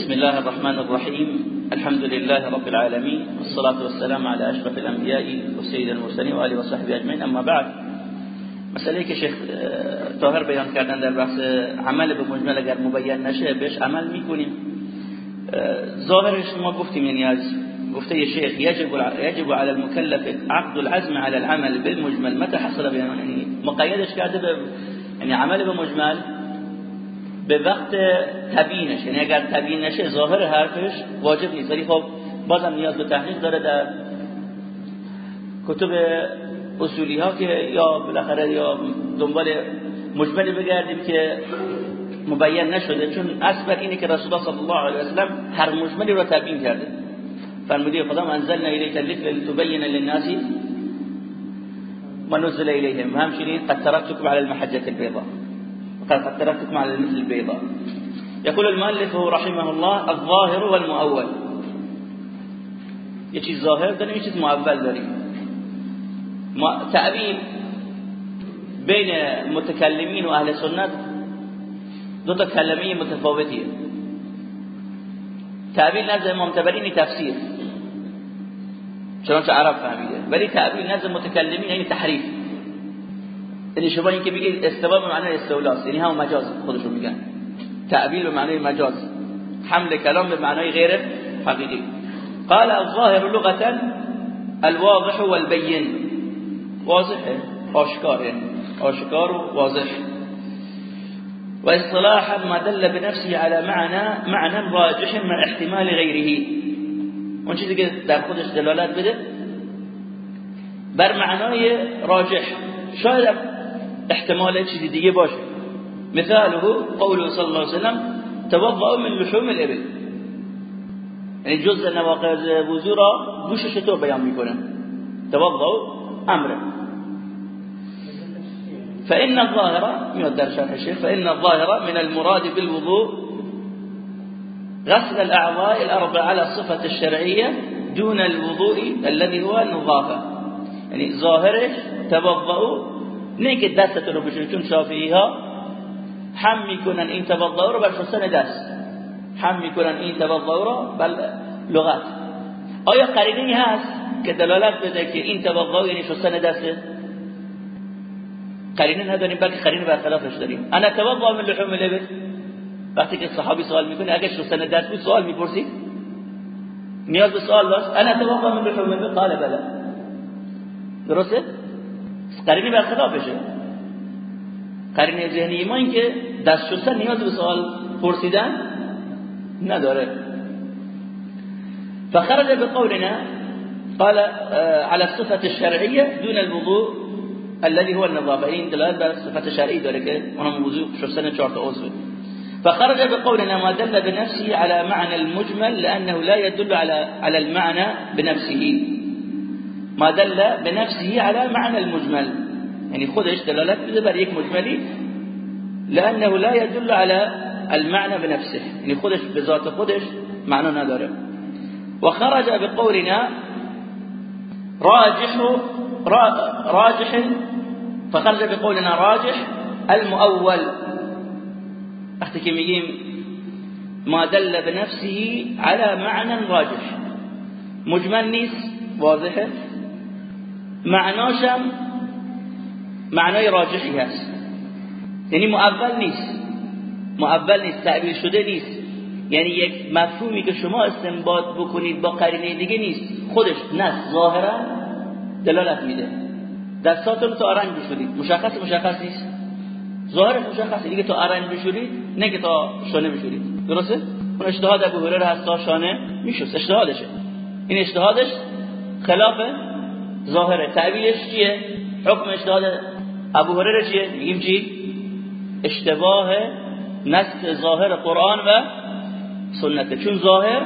بسم الله الرحمن الرحيم. الحمد لله رب العالمين والصلاة والسلام على أشرف الأنبياء وسيد المرسلين وآله وصحبه أجمعين أما بعد. مسئله که شیخ طاهر بیان کردن در بحث عمل به مجمل اگر مبین نشه بهش عمل میکنیم. ظاهرش ما گفتیم یعنی از گفته شیخ یجب یجب على المكلف عقد العزم على العمل بالمجمل. متى حصل مقیدش کرده به یعنی عمل به مجمل. به وقت تبیینش یعنی اگر تبیین نشه ظاهر حرفش واجب نیست. ولی خب بازم نیاز به تحقیق داره در کتب اصولی ها که یا بالاخره یا دنبال مجملی بگردیم که مبین نشده. چون اصل اینه که رسول الله صلی الله علیه و سلم هر مجملی رو تبیین کرده. فرمودی خدا انزلنا الیک الذکر لتبین للناس ما نزل الیهم. همچنین قد تركتكم على المحجه البيضاء قد تركتكم على المثل البيضاء. يقول المؤلف رحمه الله الظاهر والمؤول. یه چیز ظاهر داریم یه چیز مؤول داریم. تعبیر بین متکلمین و دو تا کلمه متفاوتیه. تعبیر نزد امام تبرینی تفسیر. چنانچه عرب فهمیده. ولی تعبیر نزد متکلمین یعنی تحریف. یعنی شما این که بگید استوا به معنی استولاست یعنی هم مجاز خودشون میگن. تعبیر به معنی مجاز. حمل کلام به معنی غیر حقیقی. قال الظاهر لغة الواضح والبين. واضحه آشکاره آشکار و واضح. و اصطلاحا ما دل بنفسه على معنى معنى راجح مع احتمال غيره اون چیزی که در خودش دلالت بده بر معنای راجح. شاید احتمال چیزی دیگه باشه. مثاله قوله صلی الله علیه وسلم توضأ من لحوم الابل. یعنی جزء نواقض وضو را گوشش تو بیان میکنه؟ توضأ امره. فإن الظاهر من در شرح الشيخ فإن الظاهر من المراد بالوضوء غسل الأعضاء الأربع على الصفة الشرعية دون الوضوء الذي هو النظافة يعني ظاهره توضأوا نه که دستتون رو بشورید چون شافعی ها هم می‌کنن این توضأ رو بر شستن دست. هم می‌کنن این توضأ رو بل لغت. آیا قرینی هست که دلالت بده که این توضأ یعنی شستن دسته قرینه نداریم بلکه قرینه برخلافش داریم. انا توضا من لحوم الابل. وقتی که صحابی سوال می‌کنه اگه شستن دست بود سوال می‌پرسی؟ نیاز به سوال داشت. انا توضا من لحوم الابل. قال بله درسته؟ قرینه برخلافشه قرینه ذهنی ما این که دست شستن نیاز به سوال پرسیدن نداره. فخرج بقولنا قال على الصفة الشرعية دون الوضوء الذي هو النظافه این دلالت بر صفت شرعی داره که اونم وضو شستن چهار تا فخرج بقولنا ما دل بنفسه على معنى المجمل لانه لا يدل على على المعنى بنفسه. ما دل بنفسه على معنى المجمل. يعني خودش دلالت بده بر یک مجملی لأنه لا يدل على المعنى بنفسه. يعني خودش به ذات خودش معنا نداره وخرج بقولنا راجح راجح فخرج بقولنا راجح المؤول. وقتی که ما دل بنفسه على معنى راجح. مجمل نیست واضحه معناشم معنای راجحی هست. یعنی مؤول نیست. مؤول نیست تعبیر شده نیست. یعنی یک مفهومی که شما استنباط بکنید با قرینه دیگه نیست. خودش نه ظاهرا دلالت میده. دستاتون تا آرنج بشورید. مشخص مشخص نیست. ظاهرش مشخصه. دیگه تا آرنج بشورید نه که تا شانه بشورید. درسته؟ اون اجتهاد ابو هریره هست تا شانه میشوست اجتهادشه این اجتهادش خلاف ظاهره تعبیرش چیه؟ حکم اجتهاد ابو هریره چیه؟ میگیم چی؟ اشتباه نسخ ظاهر قرآن و سنته. چون ظاهر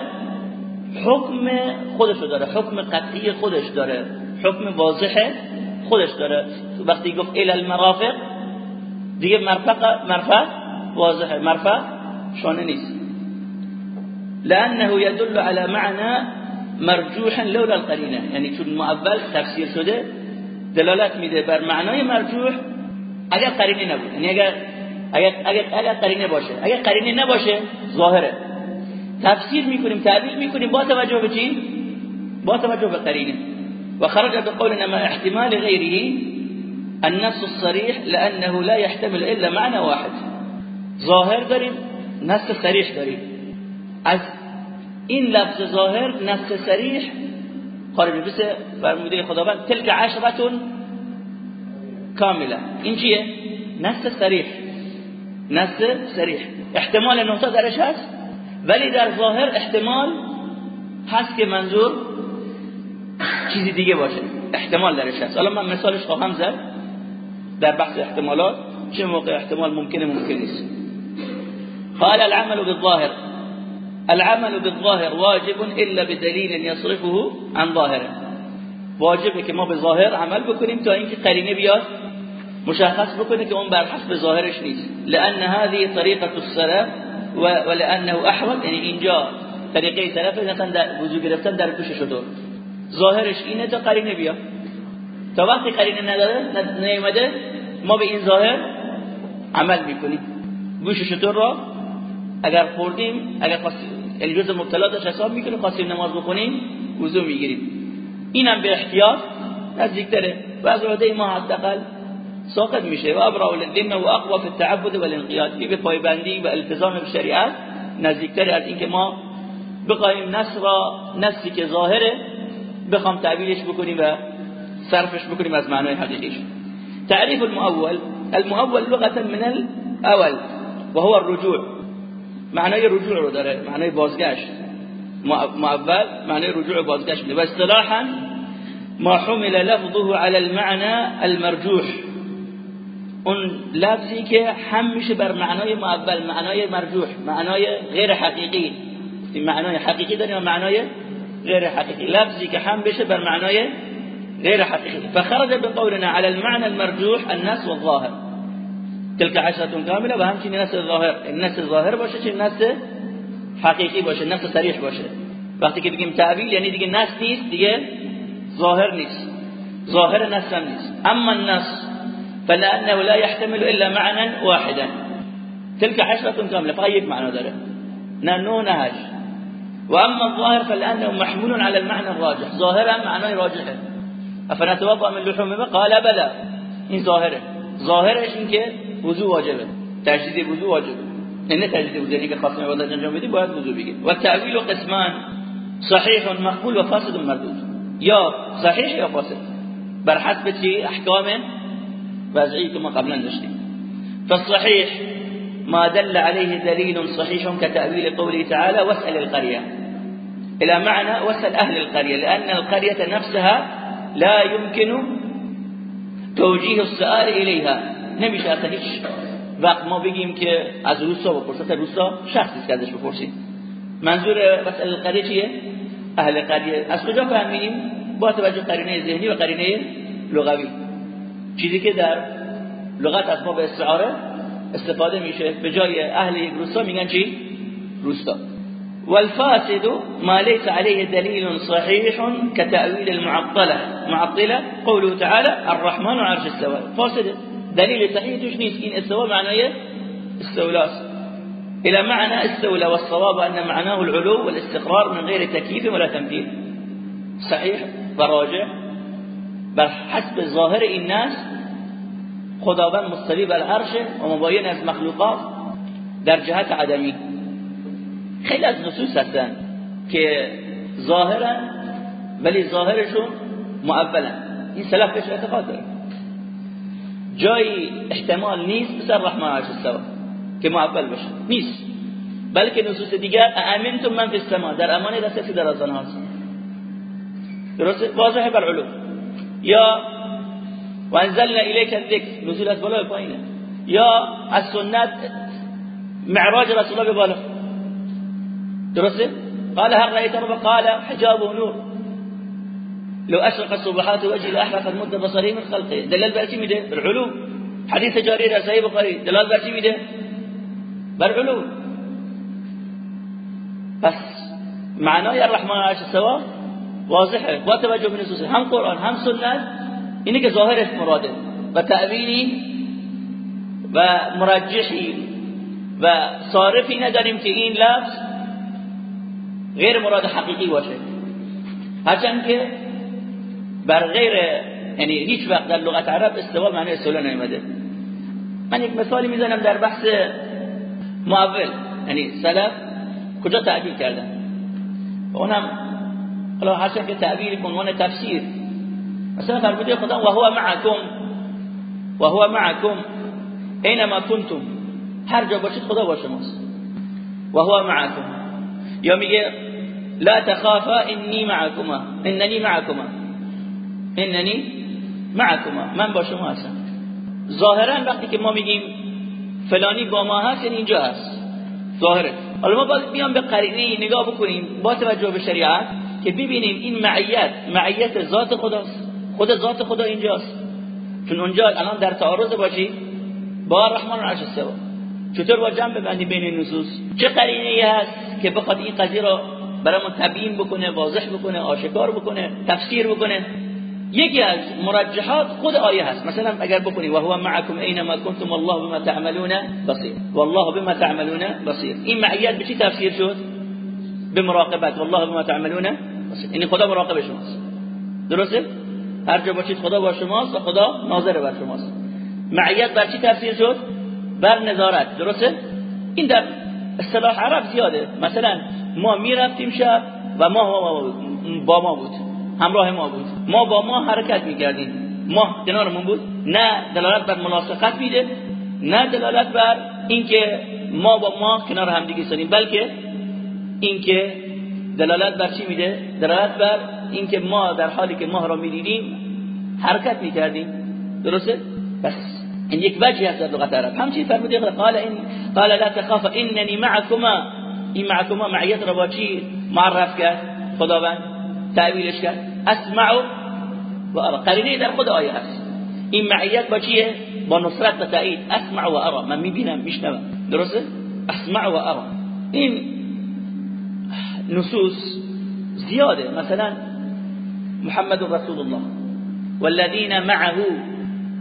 حکم خودش داره حکم قطعی خودش داره حکم واضحه خودش داره. وقتی گفت الى المرافق دیگه مرفق مرفق واضحه مرفق شانه نیست. لانه يدل على معنى مرجوح لولا القرینه یعنی چون اول تفسیر شده دلالت میده بر معنای مرجوح اگر قرینه نبود. یعنی اگر اگر اگر, اگر قرینه باشه. اگر قرینه نباشه ظاهره. تفسیر می‌کنیم تعبیر می‌کنیم با توجه به چی؟ با توجه به قرینه. و خرج بقولنا ما احتمال غيره النص الصريح لانه لا يحتمل الا معنى واحد. ظاهر داریم نص صریح داریم. از این لفظ ظاهر نص صریح خارج مثل فرموده خداوند تلك عشرة کامله. این چیه؟ نص صریح نص صریح احتمال نقطه درش هست ولی در ظاهر احتمال هست که منظور چیزی دیگه باشه. احتمال درش هست. حالا من مثالش خواهم زد در بحث احتمالات. چه موقع احتمال ممکنه ممکن نیست. قال العمل بالظاهر. العمل بالظاهر واجب الا بدلیل يصرفه عن ظاهره. واجبه که ما به ظاهر عمل بکنیم تا اینکه قرینه بیاد مشخص بکنه که اون بر حسب ظاهرش نیست. لان هذه طریقه السلف ولانه احوط یعنی اینجا طریقه سلف مثلا در وضو گرفتن در گوش شطور ظاهرش اینه تا قرینه بیاد. تا وقتی قرینه نداره نیومده ما به این ظاهر عمل می‌کنیم. گوش شطور را اگر خوردیم اگر یعنی جز مبتلاتش حساب می‌کنیم خواستیم نماز بخونیم وضو می‌گیریم. اینم به احتیاط نزدیکتره. و از عهده ما حداقل ساقط میشه. و ابرا للذمه و اقوا فی التعبد والانقياد. به پایبندی و التزام به شریعت نزدیکتر از اینکه ما بخوایم نص را نصی که ظاهره بخوام تعبیرش بکنیم و صرفش بکنیم از معنای حقیقیش. تعریف المؤول. المؤول لغه من الاول وهو الرجوع. معنای رجوع رو داره معنای بازگشت. مؤول معنای رجوع بازگشت میده و اصطلاحا ما حمل لفظه على المعنى المرجوح. اون لفظی که هم میشه بر معنای معول معنای مرجوح معنای غیر حقیقی. معنای حقیقی داریم و معنای حقیقی؟ لفظی که هم بشه بر معنای غیر حقیقی. فخرج بقولنا على المعنى المرجوح النص والظاهر. تلك عشرة كاملة و همچنین نص ظاهر. النص ظاهر باشه چه نص حقیقی باشه نص صریح باشه. وقتی که بگیم تعبیل یعنی دیگه نص نیست دیگه ظاهر نیست. ظاهر نص هم نیست. اما النص فلانه لا يحتمل الا معنى واحدا. تلك عشرة كاملة فقط یک معنى داره. نه نو نه هش و اما الظاهر فلانه محمول على المعنى الراجح. ظاهرا معنای راجحه. افنتوضا من لحوم قال بلا این ظاهره. ظاهرش این که وضو واجبه تجدید وضو واجبه نه تجدید وضو یعنی که خاص عبادت انجام بدی باید وضو بگیر و تعویل قسمان صحیح مقبول و فاسد مردود. یا صحیح یا فاسد. بر حسب چی؟ احکام وضعی که ما قبلا داشتیم. فالصحيح ما دل عليه دليل صحيح كتأويل قوله تعالى واسأل القرية. إلى معنى واسأل أهل القرية. لأن القرية نفسها لا يمكن توجيه السؤال إليها. نمیشه اصلا هیچ وقت ما بگیم که از روستا بپرسه تا روستا شخصی که ازش بپرسیم. منظور واسأل القرية چیه؟ اهل قریه از کجا فهمیدیم؟ با توجه قرینه ذهنی و قرینه لغوی. چیزی که در لغت از ما به استعاره استفاده میشه. به جای اهل یک روستا میگن چی؟ روستا. والفاسد ما ليس عليه دليل صحيح كتأويل المعطلة. معطلة قوله تعالى الرحمن عرش استوى فاسد. دليل صحيح توش نیست این استوى معناه استولاس. إلى معنى استولى والصواب أن معناه العلو والاستقرار من غير تكييف ولا تمثيل صحيح؟ وراجع بر حسب ظاهر این ناس خداوند مستوی بر عرشه و مباین از مخلوقات در جهت عدمی. خیلی از نصوص هستن که ظاهرا ولی ظاهرشون معولا اعتقاد داره جایی احتمال نیست رحمان عرش استوا که معول باشه نیست بلکه نصوص دیگر آمنتم من فی السما در أمان دست در آسمان هست. درست؟ واضحه بر علوم. یا وانزلنا الیک الذکر. نزول از بالا پایینه. یا از سنت معراج رسول الله به بالا. درسته؟ قال هل رأيت رب قال حجابه نور. لو اشرق صبحات وجهي لاحرق المد بصري من خلقه. دلال بر چی میده بر علوم حدیث جاری در صحیح بخاری دلال بر چی میده بر علوم. پس معنای الرحمن عرش سوا واضحه با توجه به نصوص. هم قرآن هم سنت اینه که ظاهرش مراده. و تعبیری و مرجحی و صارفی نداریم که این لفظ غیر مراد حقیقی باشه. هرچند که بر غیر یعنی هیچ وقت در لغت عرب استوا معنی استوا نیومده. من یک مثالی می‌زنم در بحث معول. یعنی سلف کجا تعبیر کردن؟ اونم حالا هرچند که تعبیر به عنوان تفسیر. مثلا فرموده خدا و هو معکم و هو معکم اینما کنتم. هر جا باشید خدا با شماست. و هو معکم. یا میگه لا تخافا انی معکما اننی معکما. اننی معکما من با شما هستم. ظاهرا وقتی که ما میگیم فلانی با ما هست یعنی اینجا هست. ظاهره حالا ما باید بیام به قرینه نگاه بکنیم با توجه به شریعت که ببینیم این معیت معیت ذات خداست. خود ذات خدا اینجاست. چون اونجا الان در تعارض باشی با رحمان عرش استوا چطور با جمع ببندی بین نصوص؟ چه قرینه هست که بخواد این قضیه را برامون تبیین بکنه واضح بکنه آشکار بکنه تفسیر بکنه؟ یکی از مرجحات خود آیه هست. مثلا اگر بکنی و هو معکم اینما کنتم والله بما تعملون بصیر. والله بما تعملون بصیر. این معیت به چی تفسیر شد؟ به مراقبت. والله بما تعملون بصیر. یعنی خدا مراقب شماست. درسته؟ هر جا باشید خدا با شماست و خدا ناظر بر شماست. معیت بر چی تفسیر شد؟ بر نظارت. درسته؟ این در اصطلاح عرب زیاده. مثلا ما می‌رفتیم شب و ما با ما بود. همراه ما بود. ما با ما حرکت می‌کردیم. ما کنارمون بود. نه دلالت بر ملاصقت میده نه دلالت بر اینکه ما با ما کنار هم دیگه سنیم بلکه اینکه دلالت بر چی میده؟ دلالت بر اینکه ما در حالی که ماه را می‌دیدیم حرکت می‌کردیم. درسته؟ بس. این یک هست در لغت عرب. همچنین فرموده قال این قال لا تخاف انني معكما این معكما معیت را با چی معرف کرد؟ خداوند. تعویلش کرد اسمع و ارى قرینه در خود آیه هست. این معیت با چیه؟ با نصرت و تأیید. اسمع و أرى. من میبینم میشنوم. درسته؟ اسمع و أرى. این نصوص زیاده. مثلا محمد رسول الله والذين معه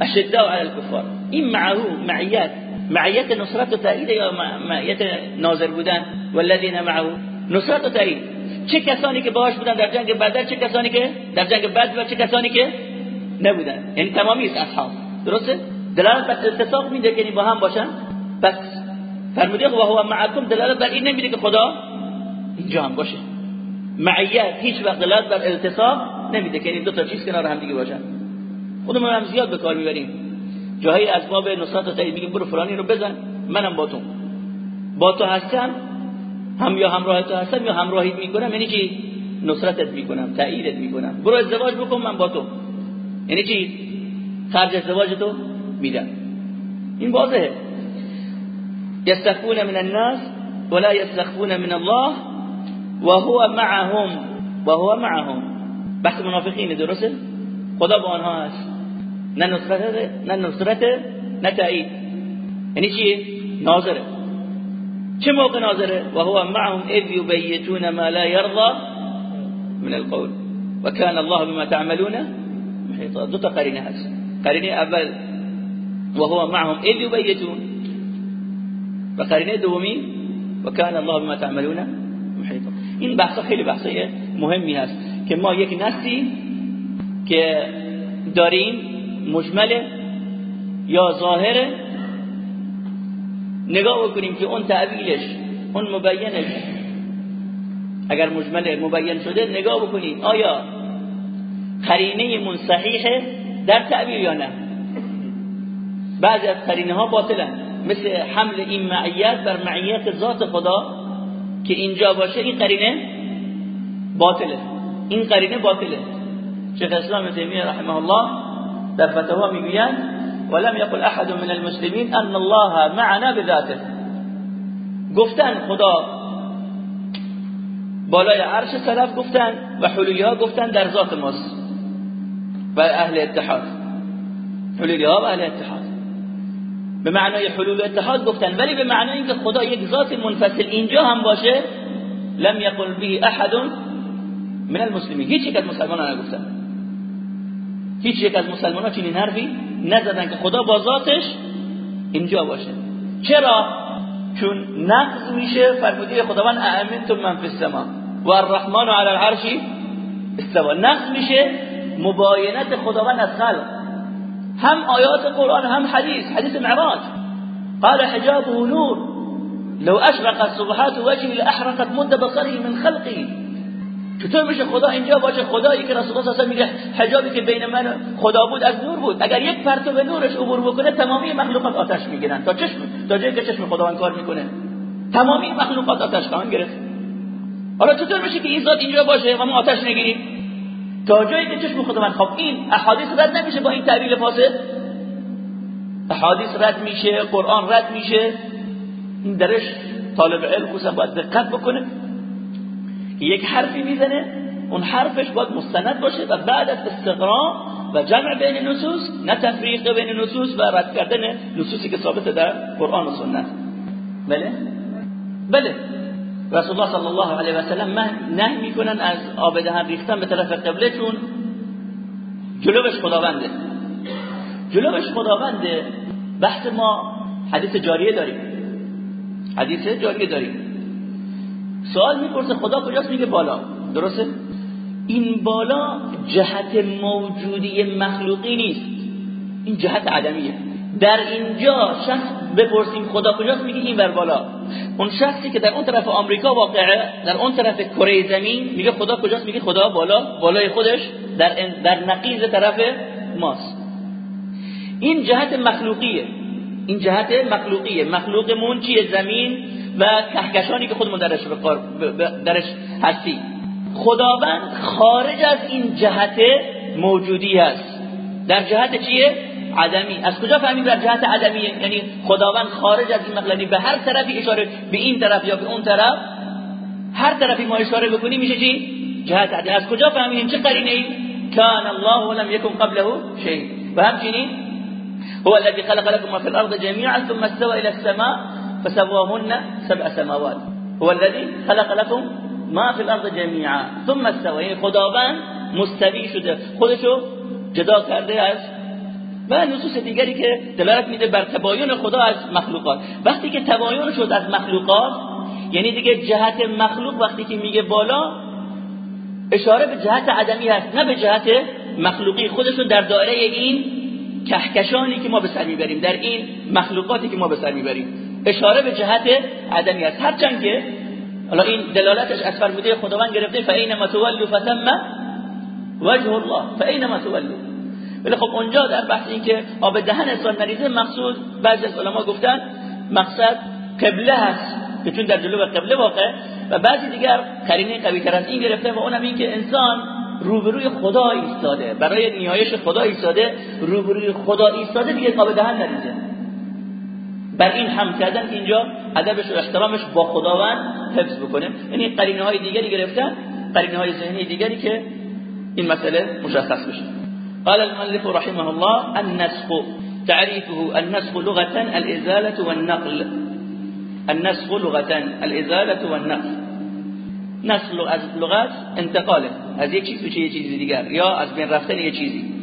اشداء على الكفار. این معه معیت معیت نصرت و تأیید یا معیت ناظر بودن؟ والذین معه نصرت و تأیید. چه کسانی که باهاش بودن در جنگ بدر چه کسانی که در جنگ بدر و چه کسانی که نبودن. یعنی تمامی اصحاب. درسته؟ دلالت بر اتفاق میده که با هم باشن. پس فرموده و هو معکم دلالت بر این نمیده که خدا اینجا هم باشه. معیت هیچ وقت دلالت بر التصاق نمیده که این دو تا چیز کنار هم دیگه باشن. خودمون هم زیاد به کار می‌بریم. جاهایی از باب نصرت و تایید میگیم برو فلانی رو بزن منم با تو. با تو هستم هم یا همراه تو هستم یا همراهیت می‌کنم یعنی چی؟ نصرتت می‌کنم تاییدت می‌کنم. برو ازدواج بکن من با تو. یعنی چی؟ خرج ازدواج تو میدم. این واضحه. یستخفون من الناس ولا یستخفون من الله وهو معهم وهو معهم. بحث منافقین درسته؟ خدا با آنها هست. نه نصرت نه نصرت نه تایید یعنی چی؟ ناظره. چه موقع ناظره؟ و هو معهم اذ یبیتون ما لا يرضى من القول. و كان الله بما تعملون محيطا دو تا قرینه هست. قرینه اول و هو معهم اذ یبیتون. و قرینه دومی و كان الله بما تعملون محيطا این بحث خیلی بحثای مهمی هست که ما یک نسی که داریم مجمله یا ظاهره نگاه بکنیم که اون تعبیلش اون مبینش اگر مجمله مبین شده نگاه بکنیم آیا قرینه من صحیحه در تعبیر یا نه؟ بعضی از قرینه ها باطلن. مثل حمل این معیت بر معیت ذات خدا که اینجا باشه این قرینه باطله. این قرینه باطله. شیخ اسلام تیمیه رحمه الله در فتوا می‌گویند ولم يقل احد من المسلمين ان الله معنا بذاته. گفتن خدا. بالای عرش سلف گفتن و حلولی ها گفتن در ذات ماست. و اهل اتحاد. حلولی ها و اهل اتحاد. به معنای حلول اتحاد گفتن. ولی به معنای اینکه خدا یک ذات منفصل اینجا هم باشه لم يقل به احد من المسلمین. هیچ یک از مسلمانان نگفتن. هیچ یک از مسلمانان چنین حرفی نزدن که خدا با ذاتش اینجا باشه. چرا؟ چون نقض میشه فرموده خداوند تو من فی السما و الرحمن علی العرش استوا نقص میشه مباینت خداوند از خلق. هم آیات قرآن هم حدیث حدیث معراج. قال حجابه نور. لو اشرق صبحات وجهه لاحرقت مد بصره من خلقه. چطور میشه خدا اینجا باشه خدایی که رسول الله صلی میگه حجابی که بین من خدا بود از نور بود. اگر یک پرتو نورش عبور بکنه تمامی مخلوقات آتش می‌گیرن. تا چشم تا جایی که چشم خداوند کار می‌کنه. تمامی مخلوقات آتش خواهند گرفت. حالا چطور میشه که این اینجا باشه و ما آتش نگیریم. تا جایی که چشم خداوند خب این احادیث رد نمیشه با این تعبیر فاسد؟ احادیث رد میشه قرآن رد میشه. این درش طالب علم خصوصا باید دقت بکنه. یک حرفی می‌زنه اون حرفش باید مستند باشه و بعد از استقرا و جمع بین نصوص نه تفریق بین نصوص و رد کردن نصوصی که ثابت در قرآن و سنت. بله؟ بله. رسول الله صلی الله علیه و سلم نه می‌کنن از آب دهن ریختن به طرف قبله چون جلوش خداونده. جلوش خداونده. بحث ما حدیث جاریه داریم. حدیث جاریه داریم. سوال می‌پرسه خدا کجاست؟ میگه بالا. درسته؟ این بالا جهت موجودی مخلوقی نیست. این جهت عدمیه در اینجا شخص بپرسیم خدا کجاست؟ میگه این بر بالا. اون شخصی که در اون طرف آمریکا واقعه در اون طرف کره زمین میگه خدا کجاست؟ میگه خدا بالا بالای خودش در در نقیض طرف ماست. این جهت مخلوقیه. این جهت مخلوقیه. مخلوقمون چیه؟ زمین. و کهکشانی که خودمون درش درش هستی خداوند خارج از این جهت موجودی هست. در جهت چیه؟ عدمی. از کجا فهمید در جهت عدمیه یعنی خداوند خارج از این مقلنی به هر طرفی اشاره به این طرف یا به اون طرف. هر طرفی ما اشاره بکنیم میشه چی؟ جهت عدمی. از کجا فهمیدیم؟ چه قرینه ای کان الله ولم يكن قبله شيء و همچنین هو الذي خلق لكم في الارض جميعا ثم استوى الى السماء. فسواهن سبع سماوات. هو الذي خلق لكم ما في الارض جميعا. ثم استوى. یعنی خداوند مستوی شده. خودشو جدا کرده از و نصوص دیگری که دلالت میده بر تباین خدا از مخلوقات. وقتی که تباین شد از مخلوقات یعنی دیگه جهت مخلوق وقتی که میگه بالا اشاره به جهت عدمی هست نه به جهت مخلوقی. خودشون در دایره این کهکشانی که ما به سر می‌بریم در این مخلوقاتی که ما به سر می‌بریم. اشاره به جهت عدمی هست هرچند که حالا این دلالتش از فرموده خداوند گرفته فاینما تولوا فثم وجه الله. فاینما تولوا ولی خب اونجا در بحث این که آب دهن انسان نریزه مقصود بعضی از علما گفتن مقصد قبله هست که چون در جلو قبله واقع و بعضی دیگر قرینه قوی تر از این گرفته و اونم این که انسان روبروی خدا ایستاده. برای نیایش خدا ایستاده روبروی خدا ایستاده دیگه آب دهن نریزه بر این هم کردن اینجا ادبش و احترامش با خداوند حفظ بکنه. یعنی قرینه های دیگری گرفتن قرینه های ذهنی دیگری که این مسئله مشخص بشه. قال المؤلف رحمه الله النسخ. تعريفه النسخ لغة الإزالة والنقل. النسخ لغة الإزالة والنقل. نسخ از لغت انتقاله. از یک چیز به چیز دیگر. یا از بین رفتن یک چیزی.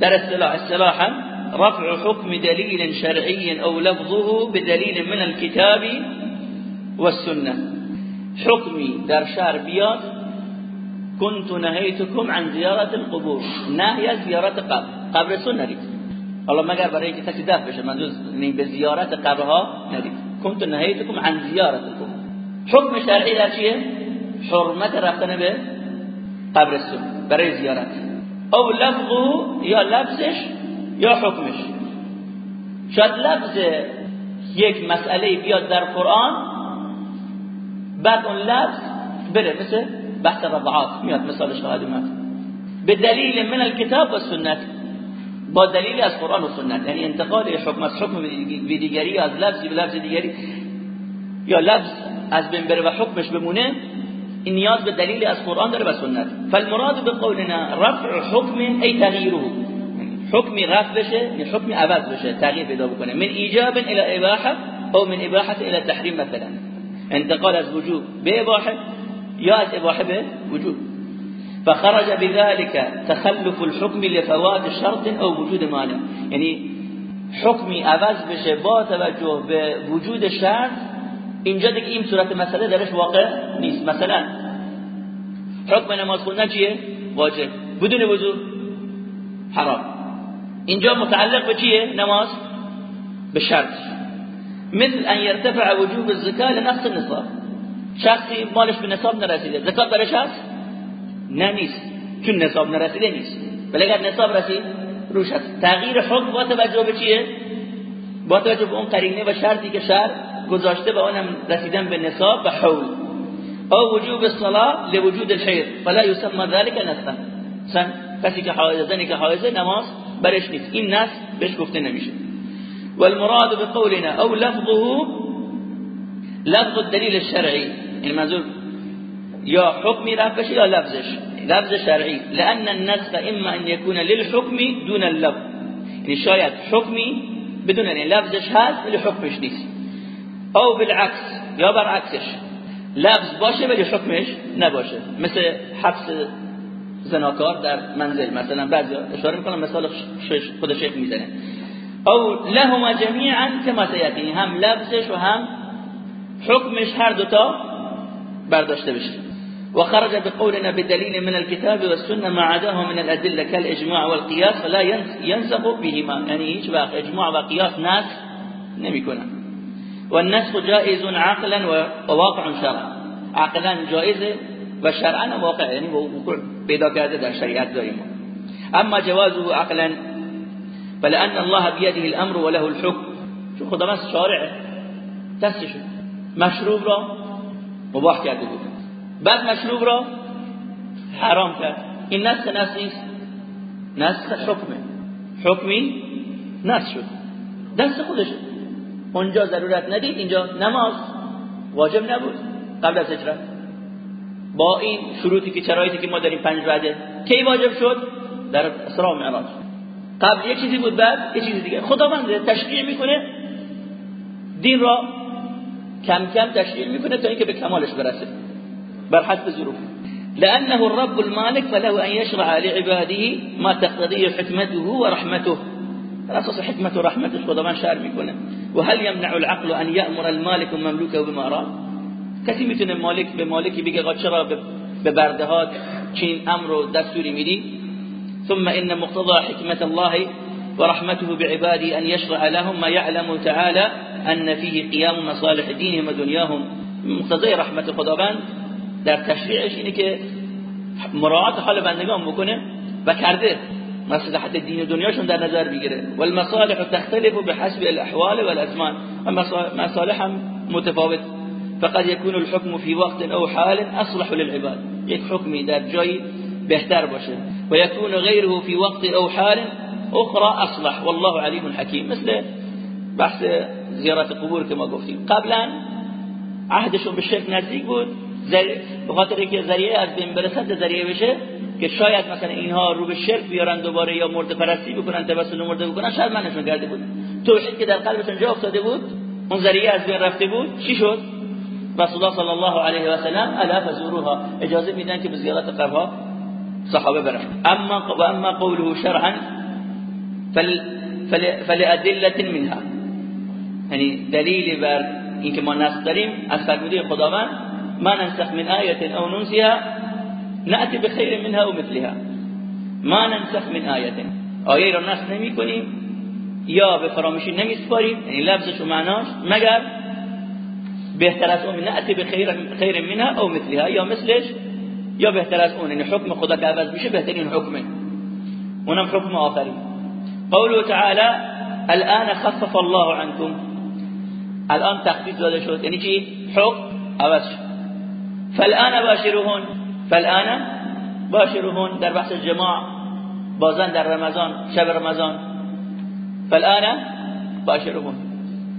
در اصطلاح اصطلاحا رفع حكم دليل شرعي أو لفظه بدليل من الكتاب والسنة. حكمي در شعر بیاد كنت نهيتكم عن زيارة القبور. نهي زيارة قبر. قبر سن نرید حالا مگر برای اینکه کسی دفع بشه منظور به زیارت قبرها نرید كنت نهيتكم عن زيارتكم حکم شرعی در چیه حرمت رفتن به قبر سن برای زیارت أو لفظه یا لفظش یا حکمش شاید لفظ یک مسئله بیاد در قرآن بعد اون لفظ بره مثل بحث رضعات میاد مثالش خواهد اومد. به دلیل من الكتاب و سنت با دلیل از قرآن و سنت یعنی انتقال حکم از حکم به دیگری از لفظی به لفظ دیگری یا لفظ از بین بره و حکمش بمونه این نیاز به دلیل از قرآن داره و سنت. فالمراد به قولنا رفع حکم ای تغییره. حکمی رفع بشه یا حکمی عوض بشه تغییر پیدا بکنه. من ایجاب الى اباحه او من اباحه الى تحریم مثلا. انتقال از وجوب به اباحه یا از اباحه به وجوب فخرج بذلك تخلف الحكم لفوات شرط او وجود مانع یعنی حکمی عوض بشه با توجه به وجود شرط اینجا دیگه این صورت مسئله درش واقع نیست. مثلا حکم نماز خوندن چیه؟ واجب. بدون وضو حرام. اینجا متعلق به چیه؟ نماز؟ به شرط. مثل ان يرتفع وجوب الزكاه لنقص النصاب. شخصی مالش به نصاب نرسیده. زکات برش هست؟ نه نیست. چون نصاب نرسیده نیست. ولی اگر نصاب رسید روش هست. تغییر حکم با توجه به چیه؟ با توجه به اون قرینه و شرطی که شر گذاشته به اونم رسیدن به نصاب و حول. او وجوب الصلاه لوجود الحيض فلا يسمى ذلك نسخا سن کسی که حائض زنی که حائضه نماز برش نیست این نس بهش گفته نمیشه والمراد بقولنا أو لفظه لفظ الدليل الشرعي. این منظور یا حکمی رفع بشه یا لفظش. لفظ شرعی لأن النسخ إما أن يكون للحكم دون اللفظ. یعنی شاید حکمی بدون یعنی لفظش هست ولی حکمش نیست أو بالعکس یا برعکسش لفظ باشه ولی حکمش نباشه. مثل حبس زناکار در منزل مثلا بعضی اشاره می‌کنم مثال خود شیخ می‌زنه. او لهما جمیعا کما سیاتی هم لفظش و هم حکمش هر دوتا برداشته بشه. وخرج بقولنا بدليل من الكتاب والسنة ما عداه من الأدلة كالإجماع والقياس فلا ينسخ بهما. يعني هيش باق إجماع وقياس ناس نميكونا والنسخ جائز عقلا وواقع شرعا. عقلا جائز وشرعا واقع يعني وقوع پیدا کرده در شریعت داریم اما جوازه عقلا فلأن الله بيده الأمر وله الحكم شو خدا بس شارع دستشو مشروب را مباح کرده بود. بعد مشروب را حرام کرد. این نسخ نسخ نسخ حکمه. حکمی نسخ شد. دست خودشه اونجا ضرورت ندید. اینجا نماز واجب نبود. قبل از هجرت. با این شروطی که شرایطی که ما داریم پنج وعده کی واجب شد؟ در اسراء و معراج. قبل یه چیزی بود بعد یه چیزی دیگه. خداوند تشریع می‌کنه دین را کم کم تشریع می‌کنه تا اینکه به کمالش برسه. بر حسب ظروف. لأنه الرب المالك فله أن يشرع لعباده ما تقتضيه حكمته ورحمته. اساس حكمة ورحمته خداوند شرع می‌کنه. وهل يمنع العقل أن يأمر المالك مملوكه بما أراد کسی می‌تونه مالک به مالکی بگه چرا به بردهات چین امر و دستوری میدی؟ ثم ان مقتضى حكمة الله ورحمته بعباده أن يشرع لهم ما يعلم تعالى أن فيه قيام مصالح دينهم ودنياهم مقتضى رحمت خداوند در تشریعش اینه که مراعات حال بندگان بکنه و کرده. مصلحت دین و دنیاشون در نظر بگیره. والمصالح تختلف بحسب الاحوال والازمان و مصالح هم متفاوت. فقد يكون الحكم في وقت او حال اصلح للعباد. یک حکمی در جایی بهتر باشه. و غيره في وقت او حال اخرى اصلح والله عليم حكيم. مثل بحث زیارت قبور که ما گفتیم. قبلا عهدشون به شرک نزدیک بود. به خاطر که ذریعه از بین برسد ذریعه بشه که شاید مثلا اینها رو به شرک بیارن دوباره یا مرد پرستی بکنن توسل مرده بکنن شاید منشون کرده بود. توحید که در قلبشون جا افتاده بود اون ذریعه از بین رفته بود چی شد؟ رسول الله صلی الله علیه و سلم الا فزوروها اجازه میدن که به زیارت قبرها صحابه برن اما و اما قوله شرعا فل فلادله منها یعنی دلیل بر اینکه ما نص داریم از فرموده خداوند ما ننسخ من آية أو ننسها نأتي بخير منها أو مثلها ما ننسخ من آية آیه را نسخ نمی کنیم یا به فراموشی نمی سپاریم یعنی لفظش و معناش مگر بهتر از اون نأتی به خیر منها أو مثلها. یا مثلش یا بهتر از اون یعنی حکم خدا که عوض میشه بهترین حکمه اونم حکم آخری قوله تعالى الآن خفف الله عنكم. الآن تخفیف داده شد یعنی چی حکم عوض شد فالآن باشرهن فالآن باشرهن در بحث جماع بازن در رمضان شب رمضان. فالآن باشرهن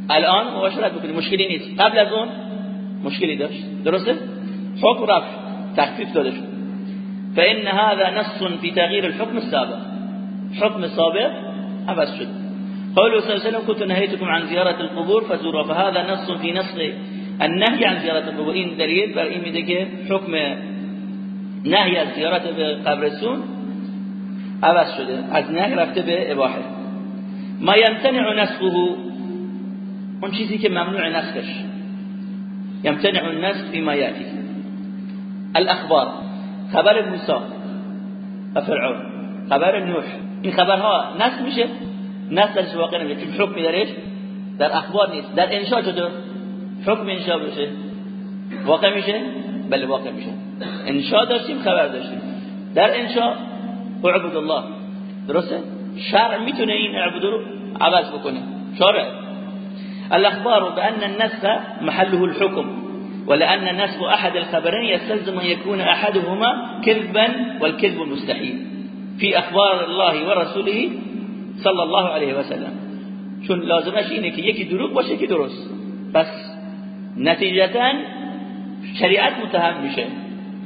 الآن مباشرت بکنید مشکلی نیست. قبل از اون مشکلی داشت. درسته؟ حکم رفع تخفیف داده شد فإن هذا نص في تغيير الحكم السابق. حكم سابق عبس شد. قوله صلى الله عليه وسلم كنت نهيتكم عن زيارة القبور فزورها فهذا نص في نص النهي عن زیارت القبور. این دلیل بر این میده که حکم نهی از زیارت عوض شده. از نهی رفته به اباحه. ما یمتنع نسخه اون چیزی که ممنوع نسخش یمتنع النسخ فيما ياتي الاخبار خبر موسی و فرعون خبر نوح. این خبرها نسل میشه نسلش واقع نمیشه چون حکمی درش در اخبار نیست. در انشاء چطور؟ حکم انشاء بشه واقع میشه؟ بله واقع میشه. انشاء داشتیم خبر داشتیم. در انشاء اعبد الله درسته؟ شرع می‌تونه این اعبد رو عوض بکنه. شرع. الأخبار بأن النسخ محله الحكم ولأن نسخ أحد الخبرين يستلزم أن يكون أحدهما كذبا والكذب مستحيل. في أخبار الله ورسوله صلى الله عليه وسلم. چون لازمش اینه که یکی دروغ باشه پس نتیجتا شریعت متهم میشه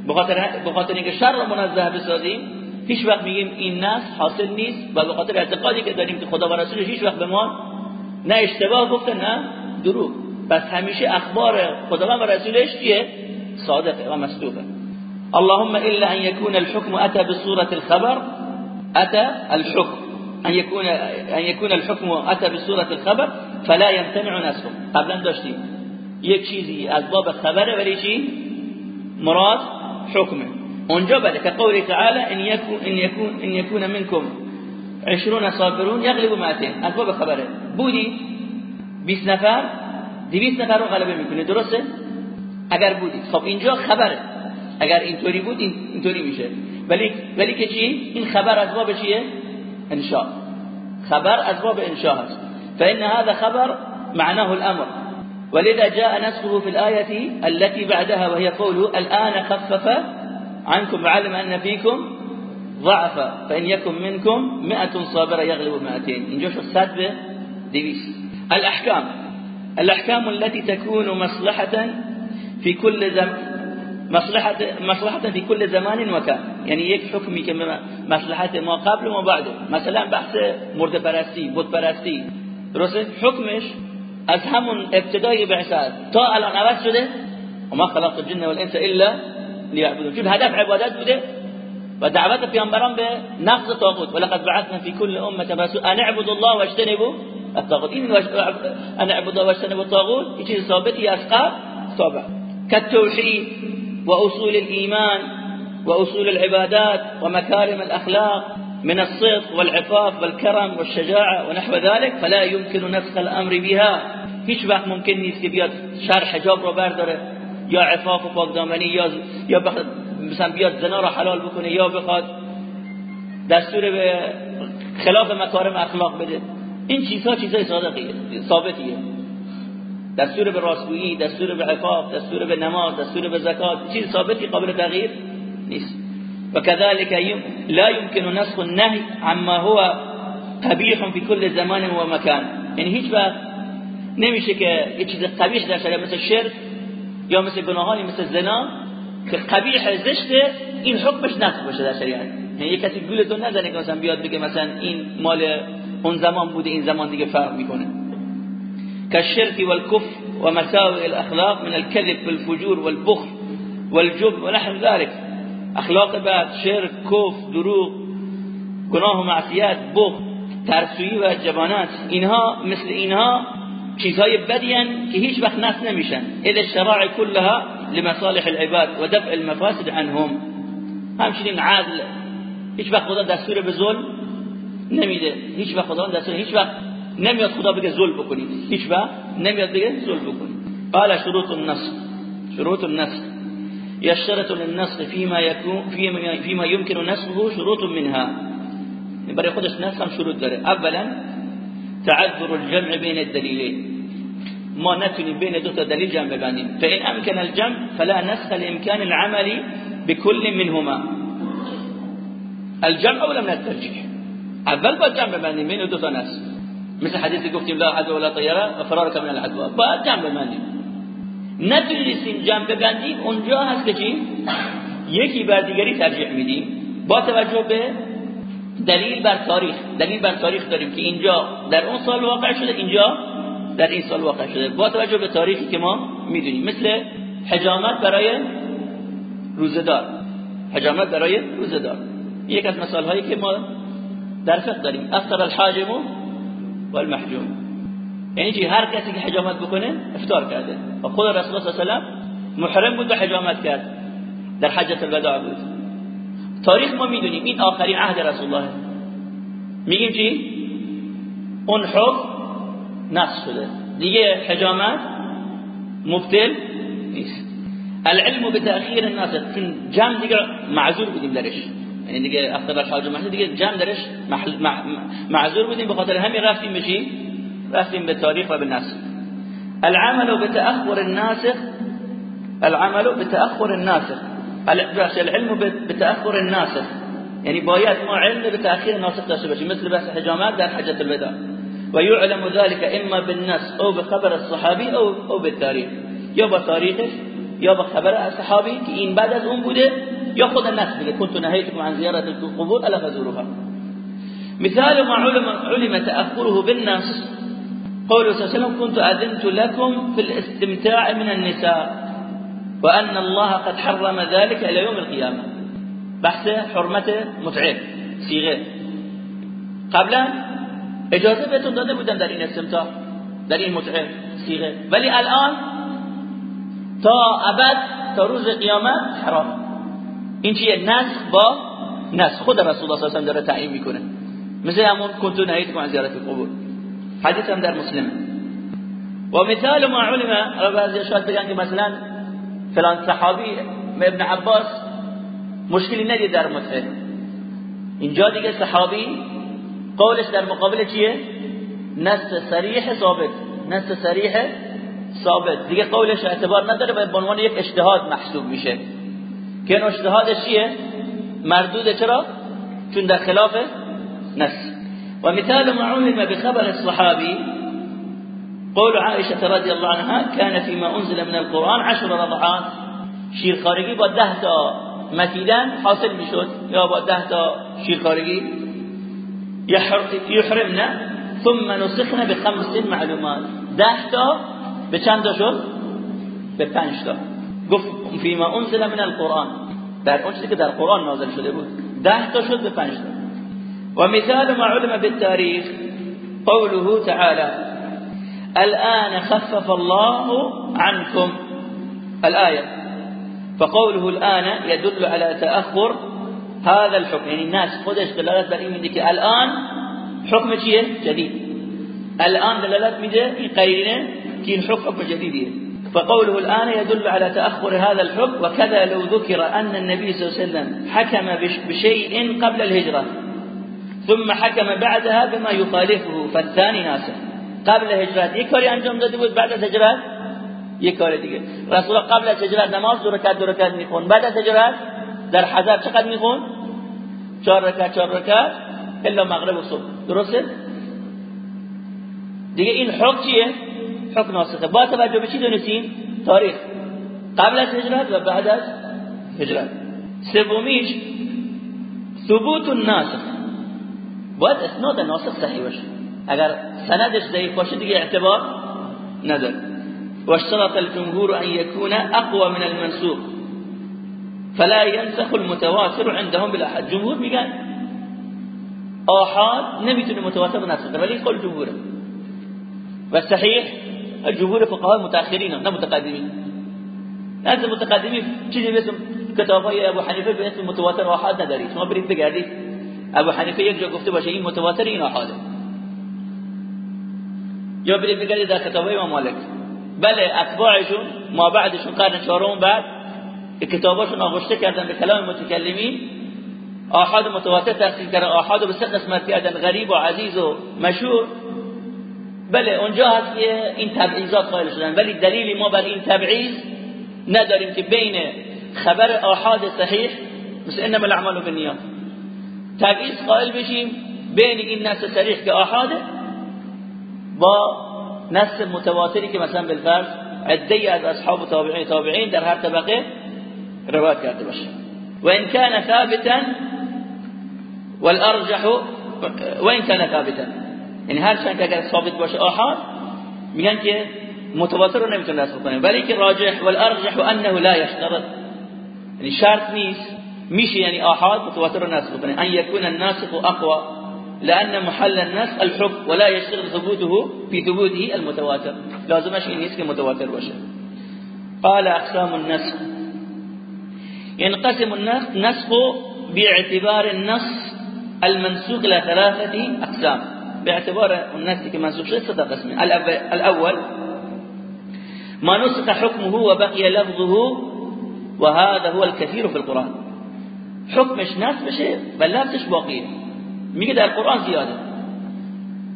بخاطر بخاطر اینکه شر منزه بسازیم هیچ وقت میگیم این نص حاصل نیست. و به خاطر اعتقادی که داریم که خدا و رسولش هیچ وقت به ما نه اشتباه گفته نه دروغ. پس همیشه اخبار خداوند و رسولش چیه؟ صادقه و مصدوقه. اللهم الا ان يكون الحكم اتى بصوره الخبر اتى الحكم. ان يكون ان يكون الحكم اتى بصوره الخبر فلا يمتنع نسخه قبلا داشتیم. یک چیزی از باب خبره ولی چی؟ مراد حکمه. اونجا بله که قول تعالی ان يكون ان يكون ان يكون منكم 20 صابرون يغلب 200 از باب خبره. بودی 20 نفر 200 نفر رو غلبه میکنه. درسته؟ اگر بودی. خب اینجا خبره. اگر اینطوری بود اینطوری میشه. ولی ولی که چی؟ این خبر از باب چیه؟ انشاء. خبر از باب انشاء هست. فإن هذا خبر معناه الأمر. ولذا جاء نسخه في الآية التي بعدها وهي قوله الآن خفف عنكم وعلم أن فيكم ضعفا فإن يكن منكم مئة صابرة يغلب مئتين. إن جوش السادبة ديويس الأحكام. الأحكام التي تكون مصلحة في كل زم مصلحة مصلحة في كل زمان وكان. يعني يك حكمي كما مصلحة ما قبل وما بعده مثلا بحث مرد پرستی بود پرستی. درسته؟ حكمش از همون ابتدای بعثت تا الان عوض شده. و ما خلقت الجن والإنس إلا ليعبدون. چون هدف عبادت بوده. و دعوت پیامبران به نقض طاغوت. ولقد بعثنا في كل أمة رسولا أن اعبدوا الله واجتنبوا الطاغوت. این أن اعبدوا واجتنبوا الطاغوت. چیز ثابتی از قبل ثابت كالتوحيد وأصول الإيمان وأصول العبادات ومكارم الأخلاق من الصدق والعفاف والكرم والشجاعة ونحو ذلك. فلا يمكن نسخ الأمر بها. هیچ وقت ممکن نیست که بیاد شر حجاب رو برداره. یا عفاف و پاکدامنی یا یا مثلا بیاد زنا رو حلال بکنه یا بخواد دستور به خلاف مکارم اخلاق بده. این چیزها چیزای صادقیه ثابتیه. دستور به راستگویی دستور به عفاف دستور به نماز دستور به زکات چیز ثابتی قابل تغییر نیست. وكذلك لا يمكن نسخ النهي عما هو قبیح في كل زمان و مکان. یعنی هیچ وقت نمیشه که یه چیز قبیح در شریعت مثل شرک یا مثل گناهانی مثل زنا که قبیح زشته این حکمش نسخ باشه در شریعت. یعنی یه کسی گولتون نزنه که مثلا بیاد بگه مثلا این مال اون زمان بوده این زمان دیگه فرق می‌کنه. كالشرك والكفر ومساوئ الاخلاق من الكذب والفجور والبخل والجب ونحو ذلك. اخلاق بعد شرک کف دروغ گناه و معصیت بخ ترسویی و جبانت اینها مثل اینها چیزهای بدی که هیچ وقت نس نمیشن. اذا الشرائع كلها لمصالح العباد و دفع المفاسد عنهم. همچنین عدل هیچ وقت خدا دستور به ظلم نمیده. هیچ وقت خدا دستور هیچ وقت نمیاد خدا بگه ظلم بکنید. هیچ وقت نمیاد بگه ظلم بکنید. قال شروط النص شروط النص يشترط للنسخ فيما يكون فيما, فيما يمكن نسخه شروط منها. برای خودش نسخ هم شروط داره. اولا تعذر الجمع بين الدليلين ما نتونیم بين دو تا دلیل جمع ببندیم. فإن أمكن الجمع فلا نسخ لإمكان العمل بكل منهما. الجمع اولا من الترجيح اول با جمع ببندیم بین دو تا نسخ. مثل حدیثی گفتیم لا عدو ولا طیره و فرارک من العدو با جمع ببندیم. نتونستیم جمع ببندیم اونجا هست که چی؟ یکی بر دیگری ترجیح میدیم. با توجه به دلیل بر تاریخ. دلیل بر تاریخ داریم که اینجا در اون سال واقع شده اینجا در این سال واقع شده. با توجه به تاریخی که ما می‌دونیم. مثل حجامت برای روزدار حجامت برای روزدار یک از مثال هایی که ما در فقه داریم. افطر الحاجم والمحجوم. یعنی چی؟ هر کسی که حجامت بکنه افطار کرده. و خود رسول الله صلی و محرم بود و حجامت کرد. در حجت الوداع بود. تاریخ ما می‌دونیم. این آخرین عهد رسول الله. میگیم چی؟ اون حکم نص شده. دیگه حجامت مبتل نیست. العلم به تأخیر الناس. چون جمع دیگه معذور بودیم درش. یعنی دیگه محمد دیگه جمع درش معذور بودیم. به خاطر همین رفتیم بشی رفتیم به تاریخ و به نسخ العمل بتأخر الناسخ العمل بتأخر الناسخ العلم بتأخر الناسخ یعنی باید ما علم به تأخیر ناسخ داشته باشیم. مثل بحث حجامت در حجت الوداع. و يعلم ذلك إما بالنص أو بخبر الصحابي أو أو بالتاريخ. یا با تاریخش یا با خبر بعد از اون بوده یا خود نص بگه كنت نهيتكم عن زيارة القبور ألا فزوروها. مثال ما علم, علم تأخره بالنص قوله صلى الله عليه وسلم كنت أذنت لكم في الاستمتاع من النساء وأن الله قد حرم ذلك إلى يوم القيامة. بحث حرمة متعة صيغة. قبلا اجازه بهتون داده بودم در این استمتاع در این متعه صيغه ولی الان تا ابد تا روز قیامت حرام. این چیه؟ نسخ با نسخ خود رسول الله صلی الله داره تعیین می‌کنه. مثل همون کنتو نهیت عن زیارت القبور حدیث هم در مسلم و مثال ما علم را بعضی شاید بگن که مثلا فلان صحابی ابن عباس مشکلی ندید در متعه اینجا دیگه صحابی قولش در مقابل چیه؟ نص صریح ثابت. نص صریح ثابت. دیگه قولش اعتبار نداره و به عنوان یک اجتهاد محسوب میشه. که این اجتهادش چیه؟ مردود چرا؟ چون در خلاف نص. و مثال معلم بخبر الصحابي قول عائشة رضي الله عنها كان فيما أنزل من القرآن عشر رضعات. شیرخارگی با ده تا متیدن حاصل می‌شد. یا با ده تا شیرخارگی یحرمنا ثم نسخنا بخمس معلومات. ده تا به چند تا شد؟ به پنج تا. گفت فیما انزل من القرآن. در اون چیزی که در قرآن نازل شده بود. ده تا شد به پنج تا. و مثال ما علم بالتاريخ قوله تعالى الآن خفف الله عنكم الآية. فقوله الآن يدل على تأخر هذا الحكم. يعني الناس خودش دلالت بر این میده که الان حکم چیه؟ جدید. الان دلالت میده این قرینه که این جدیدیه. فقوله الآن يدل على تأخر هذا الحكم وكذا لو ذكر أن النبي صلى الله عليه وسلم حكم بشيء قبل الهجرة ثم حكم بعدها بما يخالفه فالثاني ناسخ قبل هجرت یک کاری انجام داده بود بعد از هجرت یک کار دیگه. رسول قبل از هجرت نماز دو رکعت دو رکعت بعد از هجرت در حضر چقدر میخون چهار رکعت چهار رکعت الا مغرب و صبح. درسته؟ دیگه این حکم چیه؟ حکم ناسخه. با توجه به چی دونستیم تاریخ. قبل از هجرت و بعد از هجرت. سومیش ثبوت الناسخ. باید اسناد ناسخ صحیح باشه. اگر سندش ضعیف باشه دیگه اعتبار نداره. واشترط الجمهور ان يكون اقوى من المنسوخ. فلا ينسخ المتواتر عندهم بالاحد جمهور میگن آحاد نمیتونه متواتر نسخه ولی قول جمهوره. و صحیح جمهور فقهای متأخرین نه متقدمین نزد متقدمین چیزی مثل کتاب های أبو حنیفه به اسم متواتر آحاد ندارید شما برید بگردید ابو حنیفه یک جا گفته باشه این متواتر این آحاده یا برید بگردید در کتاب های مالک بله أتباعشون ما بعدشون قرن چهارم بعد کتاباشون آغشته کردن به کلام متکلمین. آحاد متواتر تقسیم کردن. آحاد به سه قسمت کردن غریب و عزیز و مشهور. بله اونجا هست که این تبعیضات قائل شدن. ولی دلیلی ما بر این تبعیض نداریم که بین خبر آحاد صحیح مثل انما الاعمال بالنیات. تبعیض قائل بشیم بین این نص صریح که آحاده با نص متواتری که مثلا بالفرض عده از اصحاب و تابعین تابعین در هر طبقه روایت کرده باشه و ان كان ثابتا والأرجح وإن كان ثابتا. یعنی هر که اگر ثابت باشه آحاد؟ میگن که متواتر رو نمیتونه نسخ کنه ولی که راجح والأرجح أنه لا يشترط. یعنی شرط نیست. میشه یعنی آحاد متواتر رو نسخ أن يكون الناسخ أقوى. لأن محل النسخ الحكم ولا يشترط ثبوته في ثبوته المتواتر. لازمش این نیست که متواتر باشه. قال أقسام النسخ. ينقسم النسخ باعتبار النص المنسوق إلى ثلاثة أقسام. باعتبار النص که منسوخ شده سه قسمه الأول ما نسخ حكمه وبقي لفظه وهذا هو الكثير في القرآن. حكمش نسخ بشه و لفظش باقیه میگه در قرآن زیاده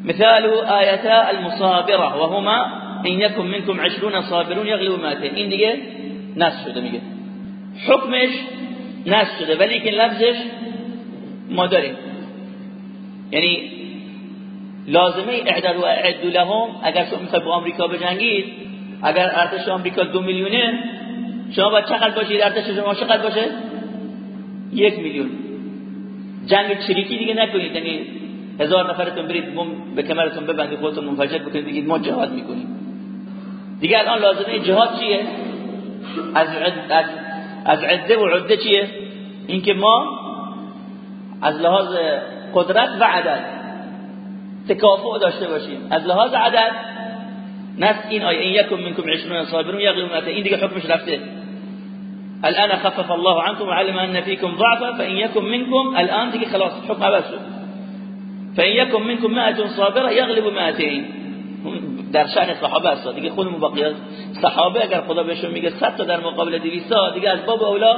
مثال آیتا المصابرة وهما إن يكن منكم عشرون صابرون يغلبوا مئتين. این دیگه نسخ شده حکمش نسخ شده ولی که لفظش ما داریم. یعنی لازمه اعداد و اعد لهم اگر شما می‌خواید با آمریکا بجنگید اگر ارتش آمریکا دو میلیونه شما باید چقدر باشید؟ ارتش شما چقدر باشه؟ یک میلیون. جنگ چریکی دیگه نکنید. یعنی هزار نفرتون برید بم به کمرتون ببندید خودتون منفجر بکنید بگید ما جهاد می‌کنیم. دیگه الان لازمه جهاد چیه؟ از از از عده و عده چیه؟ اینکه ما از لحاظ قدرت و عدد تکافع داشته باشیم. از لحاظ عدد نفس این آیه این یکم منکم 20 صابرون یغلبون این دیگه حکمش رفته. الان خفف الله عنكم وعلم ان فيكم ضعفا فان يكن منكم الان دیگه خلاص حکم عوض فان يكن منكم 100 صابره يغلب 200 در شأن صحابه است. دیگه خودمون باقی صحابه اگر خدا بهشون میگه 100 تا در مقابل 200 دیگه از باب اولا